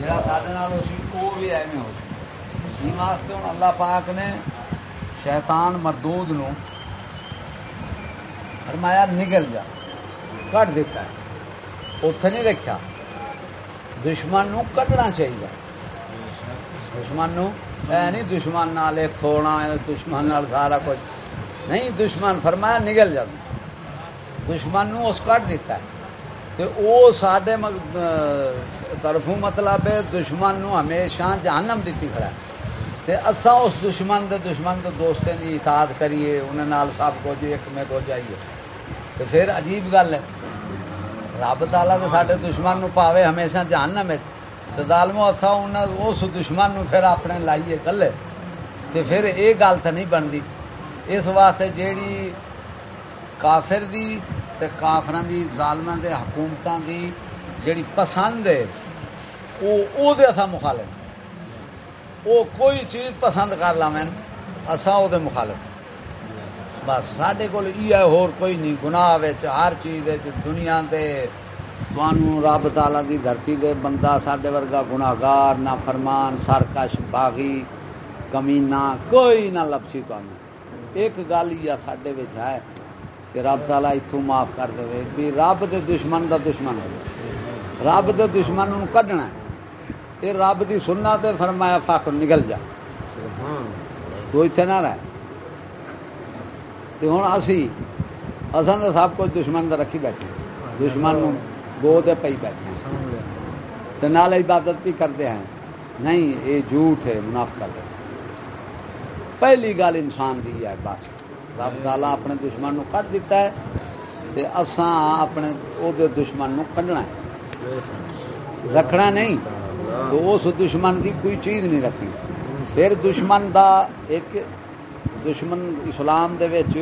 جڑا سارے وہ بھی ایویں ہو اللہ پاک نے شیطان مردود نو فرمایا نگل جا کٹ دیتا ہے اتنے نہیں رکھا دشمن نو کٹنا چاہیے دشمن نو نہیں دشمن نال کھونا دشمن نال سارا کچھ نہیں دشمن فرمایا نگل جاتا دشمن نو اس کٹ دیتا ہے۔ تے او ساڈے طرفوں مطلب ہے، دشمن نو ہمیشہ جہنم دیتی کھڑا ہے۔ تے اسا اس دشمن دے دشمن دے دوستیں دی اطاعت کریے انہیں نال سب کچھ ایک میں ہو جائیے تو پھر عجیب گل ہے۔ رب تالا تو سارے دشمن نو پاوے ہمیشہ جہنم ہے تو دالمو اصا ان اس دشمن نو پھر اپنے لائیے کلے۔ تو پھر یہ گل تو نہیں بنتی۔ اس واسطے جیڑی کافر دی تے کافران دی ظالمہ دے حکومتان دی جڑی پسند ہے، او او دے اسا مخالف او کوئی چیز پسند کر لاویں اسا او دے مخالف بس ساڈے کول ای ہے، ہور کوئی نہیں۔ گناہ وچ، ہر چیز وچ، دنیا دے توانوں رب تعالی دی دھرتی دے بندہ ساڈے ورگا گناہگار، نافرمان، سرکش، باغی کمینہ کوئی نہ لفظی قانون ایک گل یا ساڈے وچ ہے کہ رب تعالیٰ اتوں معاف کر دے بھی رب دے دشمن دا دشمن ہو رب دے دشمن نو کڈنا یہ رب دی سننا تے فرمایا فخر نکل جا۔ تو اتنے نہ رہ۔ ہوں اسی اصل تو سب کچھ دشمن دا رکھی بیٹھے۔ دشمن نو گو تے پی بیٹھے۔ تے نال عبادت بھی کرتے ہیں۔ نہیں یہ جھوٹ ہے، منافقت ہے۔ پہلی گل انسان کی ہے، بس۔ رب تالا اپنے دشمن نو کٹ دیتا ہے تے اساں اپنے او دے دشمن نو کڈنا ہے۔ رکھنا نہیں، تو اس دشمن کی کوئی چیز نہیں رکھنی پھر دشمن دا ایک دشمن اسلام دے وچ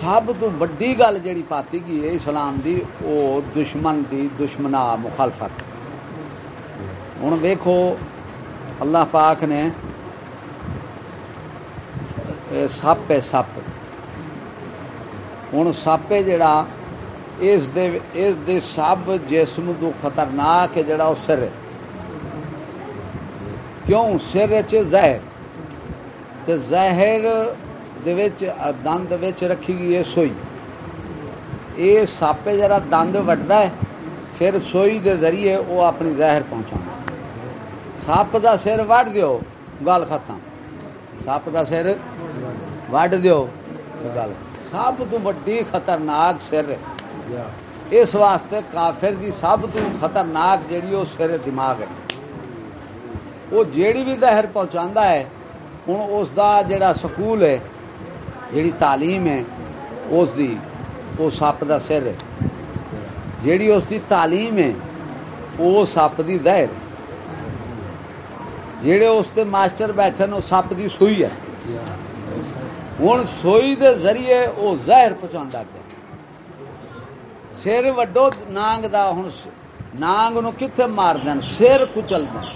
سب تو وڈی گل جڑی پاتی گئی ہے اسلام دی، او دشمن دی دشمنا مخالفت۔ ہن ویکھو، اللہ پاک نے سپ ہے سپ ہوں سپ ہے جڑا جاس سب جسم تو خطرناک ہے جڑا وہ سر ہے کیوں سر چہر زہر دند رکھی گئی ہے سوئی یہ سپ ہے جا دند ہے پھر سوئی کے ذریعے وہ اپنی زہر پہنچا سپ کا سر وٹ دوں گل ختم سپ کا سر ਵੱਢ ਦਿਓ ਗੱਲ ਸਭ ਤੋਂ ਵੱਡੀ ਖਤਰਨਾਕ ਸਿਰ ਇਸ ਵਾਸਤੇ ਕਾਫਰ ਦੀ ਸਭ ਤੋਂ ਖਤਰਨਾਕ ਜਿਹੜੀ ਉਹ ਸਿਰ ਦਿਮਾਗ ਹੈ ਉਹ ਜਿਹੜੀ ਵੀ ਜ਼ਹਿਰ ਪਹੁੰਚਾਉਂਦਾ ਹੈ ਹੁਣ ਉਸ ਦਾ ਜਿਹੜਾ ਸਕੂਲ ਹੈ ਜਿਹੜੀ ਤਾਲੀਮ ਹੈ ਉਸ ਦੀ ਉਹ ਸੱਪ ਦਾ ਸਿਰ ਹੈ ਜਿਹੜੀ ਉਸ ਦੀ ਤਾਲੀਮ ਹੈ ਉਹ ਸੱਪ ਦੀ ਜ਼ਹਿਰ ਜਿਹੜੇ ਉਸ ਤੇ ਮਾਸਟਰ ਬੈਠੇ ਨੇ ਉਹ ਸੱਪ ਦੀ ਸੂਈ ਹੈ ہوں سوئی دے ذریعے وہ زہر پہنچا پہ سر وڈو نانگ دا ہوں نانگ نو کتنے مار دین؟ سر کچل دین۔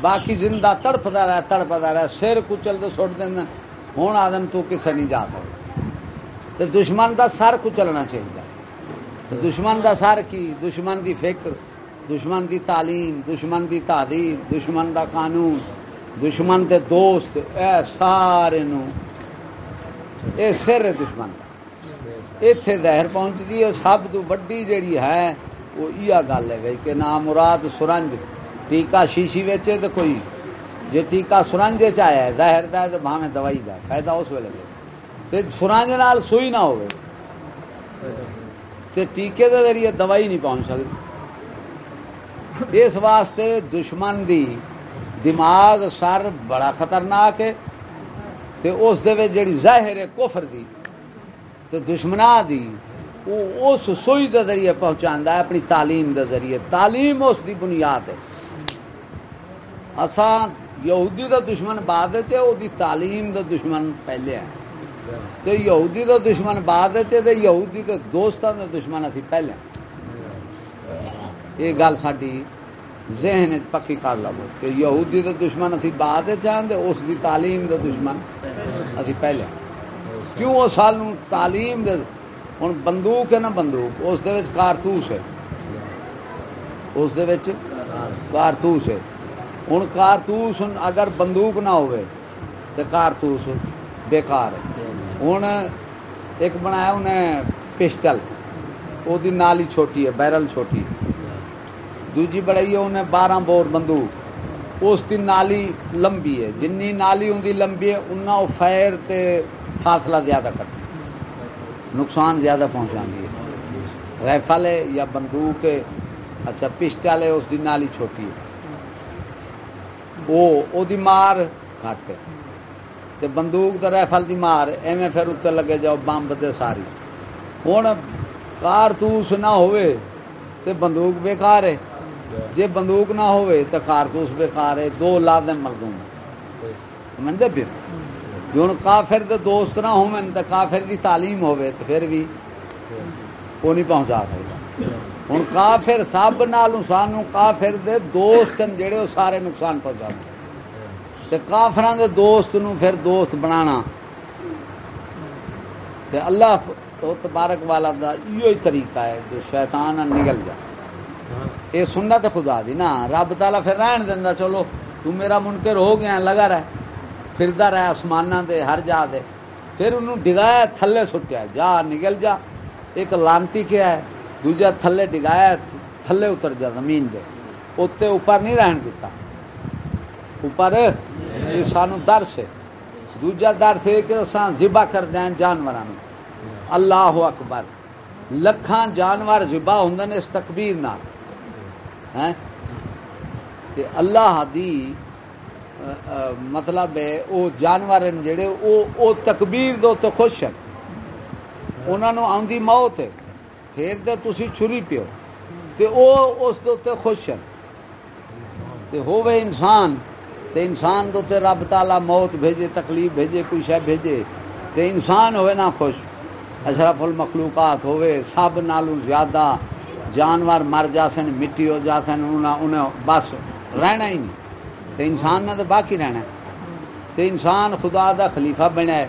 باقی زندہ تڑپتا رہا تڑپتا رہا سر کچل تو سٹ دین۔ ہوں آدم تو کتنے نہیں جا سکتا۔ تو دشمن دا سر کچلنا چاہیے دشمن دا سر کی؟ دشمن دی فکر، دشمن دی تعلیم، دشمن دی تعلیم دشمن دا قانون، دشمن دے دوست، اے سارے نو یہ سر دشمن اتنے زہر پہنچتی ہے سب تو وڈی جیڑی ہے وہ یہ گل ہے بھائی کہ نام مراد سرنج ٹیکا شیشی ویچے تو کوئی جی ٹیکا سرنج چیا زہر کا تو باہیں دوائی کا فائدہ اس ویلے سرنج نال سوئی نہ ہو تے ٹیکے ذریعے دوائی نہیں پہنچ سکتی اس واسطے دشمن دی دماغ سر بڑا خطرناک ہے تے اس دے وچ جڑی ظاہر ہے کفر دی تے دشمنا دی وہ اس سوئی دے ذریعے پہنچاندا ہے، اپنی تعلیم دے ذریعے۔ تعلیم اس دی بنیاد ہے۔ اساں یہودی دا دشمن بعد ہے، او دی تعلیم دا دشمن پہلے ہے۔ تے یہودی دا دشمن بعد ہے، تے یہودی دے دوستاں دا دشمن اسی پہلے یہ گل ساڈی ذہن پکی کر لو۔ کہ یہودی دا دشمن اسی بعد چاہتے اس دی تعلیم دا دشمن اسی پہلے۔ کیوں وہ سال تعلیم دے؟ ہوں بندوق ہے نا بندوق، اس دے وچ کارتوس ہے۔ اس دے وچ کارتوس ہے۔ ہوں کارتوس اگر بندوق نہ ہوئے تو کارتوس بیکار ہے۔ ہوں ایک بنایا انہیں پسٹل وہ نالی چھوٹی ہے، بیرل چھوٹی ہے۔ دوجی بڑائی ہے، انہیں بارہ بور بندوق۔ اس کی نالی لمبی ہے۔ جنی نالی ان کی لمبی ہے انہیں وہ فائر تے فاصلہ زیادہ کرتی نقصان زیادہ پہنچا ہے۔ ریفل ہے یا بندوق ہے اچھا پسٹل ہے، اس کی نالی چھوٹی ہے۔ وہ مار گھٹ ہے۔ تے بندوق تے ریفل دی مار، ایویں پھر اتنے لگے جاؤ، بمب تے ساری۔ ہوں کارتوس نہ ہوئے، تے بندوق بیکار ہے۔ جے بندوق نہ ہوئے تے کارتوس بیکار ہے دو لازم ملزوم سمجھتے پھر؟ ہوں کافر دے دوست نہ ہو تے کافر دی تعلیم ہوئے پھر بھی وہ نہیں پہنچا سکتا۔ ہوں کافر سب نالوں سانو کافر دے دوست جڑے وہ سارے نقصان پہنچا تے کافران دے دوست نو پھر دوست بنانا۔ تے اللہ تو تبارک والا دا ہی طریقہ ہے جو شیطان نگل جا۔ یہ سننا تے خدا دی نا، رب تعالیٰ پھر رہن دینا چلو، تو میرا منکر ہو گیا، لگا رہے پھردا رہے آسمانہ دے، ہر جا دے۔ پھر انہوں ڈگایا، تھلے سٹیا، جا، نگل جا۔ ایک لانتی کیا ہے، دوجا تھلے ڈگایا، تھلے اتر جا زمین دے۔ اتنے اوپر نہیں رہن دیتا۔ اوپر؟ یہ سانو درس ہے۔ دوجا درس ہے کہ ذبح کر دیں جانوروں اللہ اکبر۔ لکھان جانور ذبح ہوں اس تکبیر نہ اللہ دی مطلب ہے وہ جانور جڑے، او تکبیر دو تو خوش ہیں۔ انہوں آدھی موت ہے۔ پھر تو تھی چھری پیو۔ تے او اس دو تے خوش ہیں۔ تے ہوئے انسان، تے انسان دو تے رب تعالی موت بھیجے، تکلیف بھیجے، کوئی شہ بھیجے۔ تے انسان ہوئے نہ خوش اشرف المخلوقات ہوئے سب نالوں زیادہ جانور مر جاسن، مٹی ہو جاسن انہیں بس رہنا ہی نہیں۔ تے انسان نے تو باقی رہنا تے انسان خدا دا خلیفہ بنا ہے۔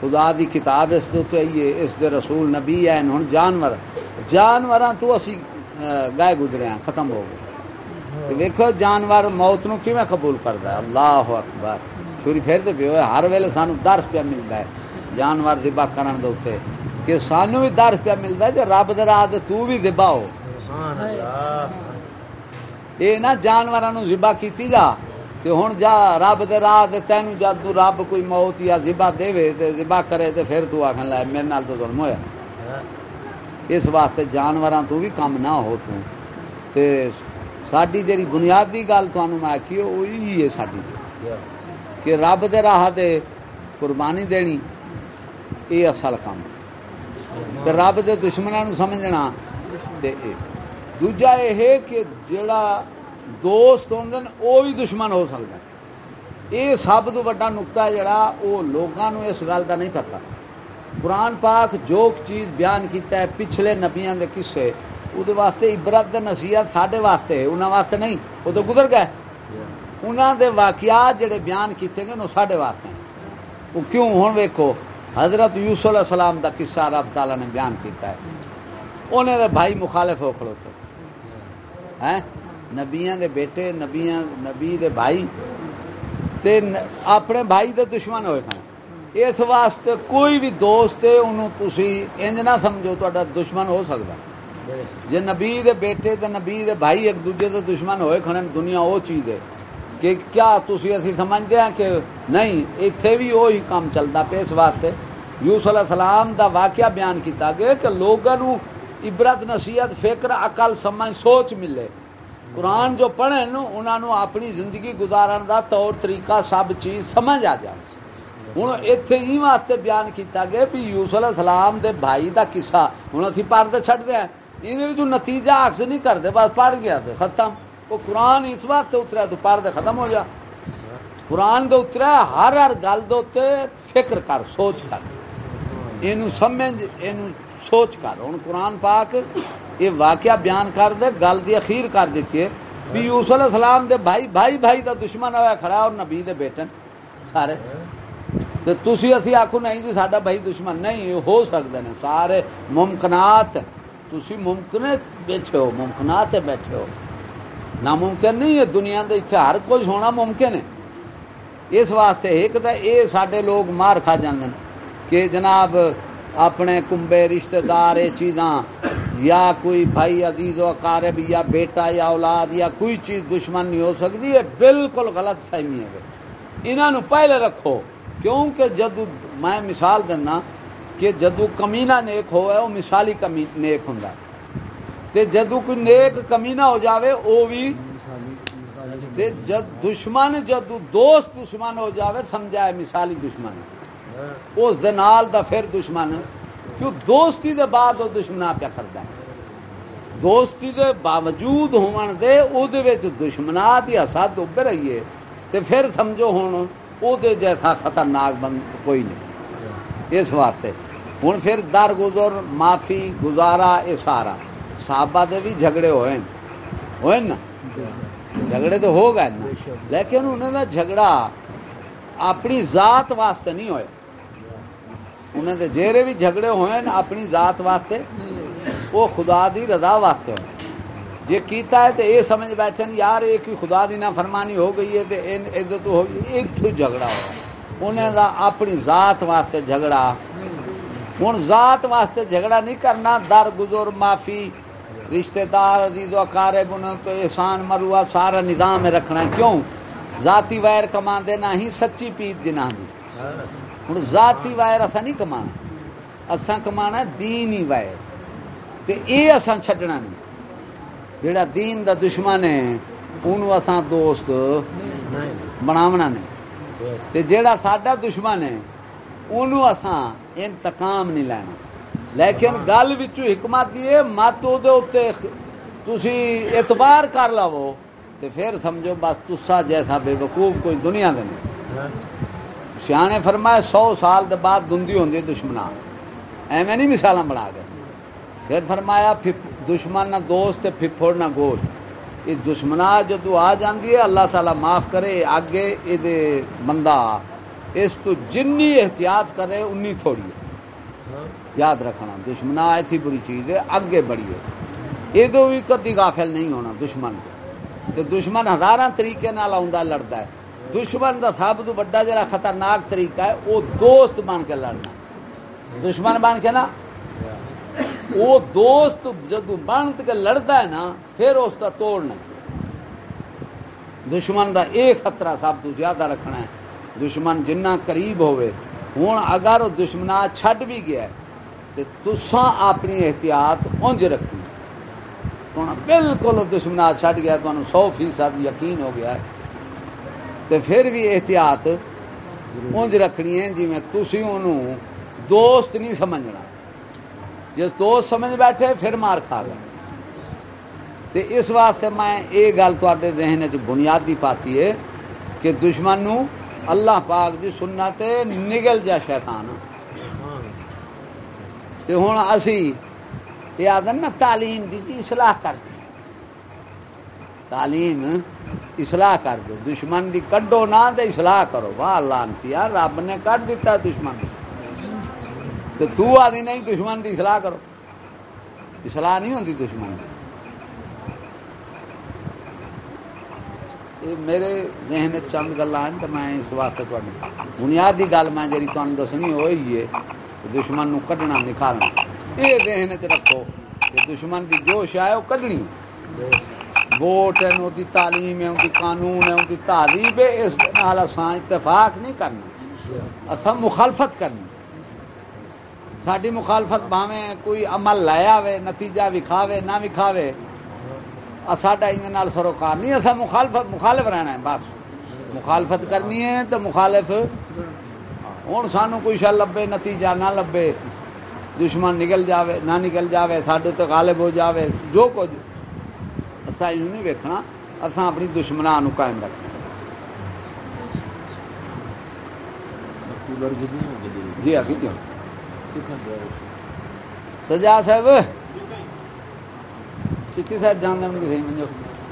خدا دی کتاب اس دے اس دے رسول نبی ہے ہوں جانور۔ جانور تو اسی گائے گزرے ہیں، ختم ہو گئے۔ ویکو جانور موت نو کیویں قبول کرتا ہے؟ اللہ اکبر۔ چھری پھر پیو ہر ویلے سانو درس پیا ملتا ہے۔ جانور دبا کرن دے اوتے کہ سانو بھی درس پیا ملتا ہے جو رب دے راہ تے تو بھی دبا ہو۔ اے نہ جانوراں نو ذبح کیتی جا تے ہن جا رب دے راہ تے تینو جد تو رب کوئی موت یا ذبح دے تے ذبح کرے تے پھر تو آکھن لے میرے نال تو ظلم ہویا۔ اس واسطے جانوراں تو بھی کم نہ ہو تو۔ تے ساری جی بنیادی گل میں آخی وہی ہے ساری کہ رب دے راہ قربانی دینی یہ اصل کام رب دے دشمنوں سمجھنا۔ دوجا یہ کہ جڑا دوست ہوں وہ بھی دشمن ہو سکتا ہے۔ یہ سب تو وا نقتا جڑا وہ لوگوں اس گل کا نہیں پتا قرآن پاک جو چیز بیان کیتا ہے پچھلے نبیاں دے قصے وہ واسطے عبرت نصیحت سارے واسطے انہوں واسطے نہیں وہ تو گزر گئے۔ انہوں دے واقعات جڑے بیان کیتے گئے وہ سارے واسطے وہ کیوں؟ ہوں ویکو حضرت یوسف علیہ السلام دا قصہ رب تعالیٰ نے بیان کیتا ہے۔ انہیں دے بھائی مخالف ہو کھلوتے۔ ہیں؟ نبیاں دے بیٹے نبیاں نبی دے بھائی۔ تے اپنے بھائی دے دشمن ہوئے کھانے اس واسطے کوئی بھی دوست ہے انہوں تسی انج نہ سمجھو تو دشمن ہو سکتا ہے جی نبی دے بیٹے تے نبی دے بھائی ایک دوجے دے دشمن ہوئے کھڑے دنیا وہ چیز ہے۔ کہ کیا تھی اسی سمجھتے ہیں کہ نہیں اتنے بھی وہی کام چلتا پہ اس واسطے۔ یوس علیہ السلام دا واقعہ بیان کیتا گیا کہ لوگوں عبرت، نصیحت، فکر، عقل، سمجھ، سوچ ملے۔ قرآن جو پڑھن انہوں نے اپنی زندگی گزارن دا طور، طریقہ، سب چیز سمجھ آ جائے ہوں اتنے ہی واسطے بیان کیتا گیا بھی یوس علیہ السلام دے بھائی دا قصہ۔ ہوں اسی پردے چڑھ دیا یہ نتیجہ آخ نہیں کرتے بس پڑھ گیا تو ختم۔ وہ قرآن اس واسطے اتریا، دوپہر دے ختم ہو جا۔ قرآن دے اتریا، ہر ہر گل دے فکر کر، سوچ کر۔ یہ سمجھ یہ سوچ کر۔ ہوں قرآن پاک یہ واقعہ بیان کر دے، گل دی اخیر کر دیتی ہے۔ بھی یوسف علیہ السلام دے بھائی بھائی بھائی دا دشمن ہوا کھڑا اور نبی دے بیٹن سارے۔ تے تسی اسی آکھو، نہیں جی ساڈا بھائی دشمن نہیں ہو سکتے نے۔ سارے ممکنات، تسی ممکن بیٹھے ہو ممکنات بیٹھے ہو۔ ناممکن نہیں ہے، دنیا دے ہر کچھ ہونا ممکن ہے۔ اس واسطے ایک تو یہ سارے لوگ مار کھا جاندے کہ جناب اپنے کمبے رشتہ دار، یہ چیزاں، یا کوئی بھائی عزیز و قارب یا بیٹا، یا اولاد، یا کوئی چیز دشمن نہیں ہو سکتی، یہ بالکل غلط فہمی ہے۔ انہوں نے پہلے رکھو، کیونکہ جدو میں مثال دینا کہ جدو کمینہ نیک ہوا ہے وہ مثالی کمی نیک ہوں تے جدو کوئی نیک کمینا ہو جاوے وہ بھی تے جد دشمن جدو دوست دشمن ہو جاوے، سمجھائے مثالی دشمن۔ اس دنال دا پھر دشمن، کیوں دوستی دے بعد وہ دشمنا پیا کرتا ہے۔ دوستی دے باوجود ہون دے، او دے وچ دشمنا دی حسد ابھ رہی ہے۔ تے پھر سمجھو ہن، او دے جیسا خطرناک بند کوئی نہیں۔ اس واسطے۔ ہن پھر در گزر معافی، گزارا اے سارا صحابہ دے بھی جھگڑے ہوئے ہوئے نا جھگڑے تو ہو گئے نا لیکن انہوں نے جھگڑا اپنی ذات واسطے نہیں ہوئے انہوں نے جیرے بھی جھگڑے ہوئے نا اپنی ذات واسطے وہ خدا دی رضا واسطے ہوئے جی کیتا ہے تو یہ سمجھ بیٹھے یار ایک ہی خدا دی نہ فرمانی ہو گئی ہے تو عزت ہو گئی ایک تو جھگڑا ہوا انہیں دا اپنی ذات واسطے جھگڑا ہوں ذات واسطے جھگڑا نہیں کرنا در گزر معافی رشتہ دار عزیز و اقارب، انہوں تو احسان مروا سارا نظام رکھنا ہے۔ کیوں؟ ذاتی وائر کما دینا ہی سچی پیت جنہ دی۔ ہوں ذاتی وائر اصا نہیں کما اساں کما دین ہی وائر۔ تے اے اساں چھڈنا نہیں۔ جڑا دین دا دشمن ہے انہوں اساں دوست بناونا نہیں۔ تے جڑا ساڈا دشمن ہے انہوں اساں انتقام نہیں لینا۔ لیکن گل حکمت یہ مت او اعتبار کر لو تے پھر سمجھو بس تسا جیسا بے وقوف کوئی دنیا دے نہیں۔ سیانے فرمایا سو سال دے بعد دندی ہوندی دشمنا ایویں نہیں مثال بنا گئے پھر فرمایا دشمن نہ دوست پھپھڑ نہ گوشت۔ یہ دشمنا جدو آ جاندی ہے، اللہ تعالیٰ معاف کرے آگے یہ بندہ اس تو جنی احتیاط کرے انی تھوڑی ہے۔ یاد رکھنا دشمنا ایسی بری چیز ہے اگے بڑی ہے۔ یہ بھی کدی غافل نہیں ہونا دشمن تو۔ دشمن ہزار طریقے نال لڑتا ہے۔ دشمن کا سب تو بڑا جا خطرناک طریقہ ہے، وہ دوست بن کے لڑنا۔ دشمن بن کے نا، وہ دوست جدو بن کے لڑتا ہے نا، پھر اس کا توڑنا۔ دشمن کا یہ خطرہ سب تو زیادہ رکھنا ہے۔ دشمن جنہ قریب ہوئے، ہوں اگر وہ دشمنا چھڈ بھی گیا تو تسان اپنی احتیاط انج رکھنی۔ ہوں بالکل دشمنا چھڈ گیا تو سو فیصد یقین ہو گیا۔ تو پھر بھی احتیاط انج رکھنی ہے جی میں تھی انہوں دوست نہیں سمجھنا۔ جس دوست سمجھ بیٹھے، پھر مار کھا گیا۔ تو اس واسطے میں یہ گل تے ذہن چ بنیادی پاتی ہے کہ دشمن نو اللہ پاک دی سننا تے نگل جا شیطان۔ تے ہوں اسی یہ آدھن نا تعلیم دی تھی اصلاح کر دی۔ تعلیم اصلاح کر دو۔ دشمن دی کڈو نہ دے اصلاح کرو۔ واہ، لانتی رب نے کٹ دیتا دشمن۔ تو تو آدھی نہیں، دشمن دی اصلاح کرو۔ اصلاح نہیں ہوتی دشمن دی۔ میرے ذہن چند گلا تو میں اس واسطے بنیادی گل میں جی تمہیں دسنی ہوئی ہے دشمن نو کڈنا نکالنا۔ یہ ذہن چ رکھو کہ دشمن کی جو شا ہے وہ کڈنی۔ ووٹ ہے ان کی تعلیم ہے ان کی قانون ہے ان کی تعلیم ہے، اس نال اساں اتفاق نہیں کرنا۔ اساں مخالفت کرنی۔ ساری مخالفت بھاویں کوئی عمل لایا ہوے نتیجہ وکھاوے، نہ وکھاوے ساڈا ان سروکار نہیں اصا مخالفت، مخالف رہنا ہے، بس۔ مخالفت کرنی ہے تو مخالف ہوں سانو کوئی شا لبے، نتیجہ نہ لبے، دشمن نکل جاوے، نہ نکل جاوے، ساڈے تو غالب ہو جاوے، جو کچھ۔ اصا یہ نہیں ویکنا اصا اپنی دشمنا قائم رکھنا۔ جی آگے کیوں سجا صاحب۔ چیچی صاحب جان دیں کسی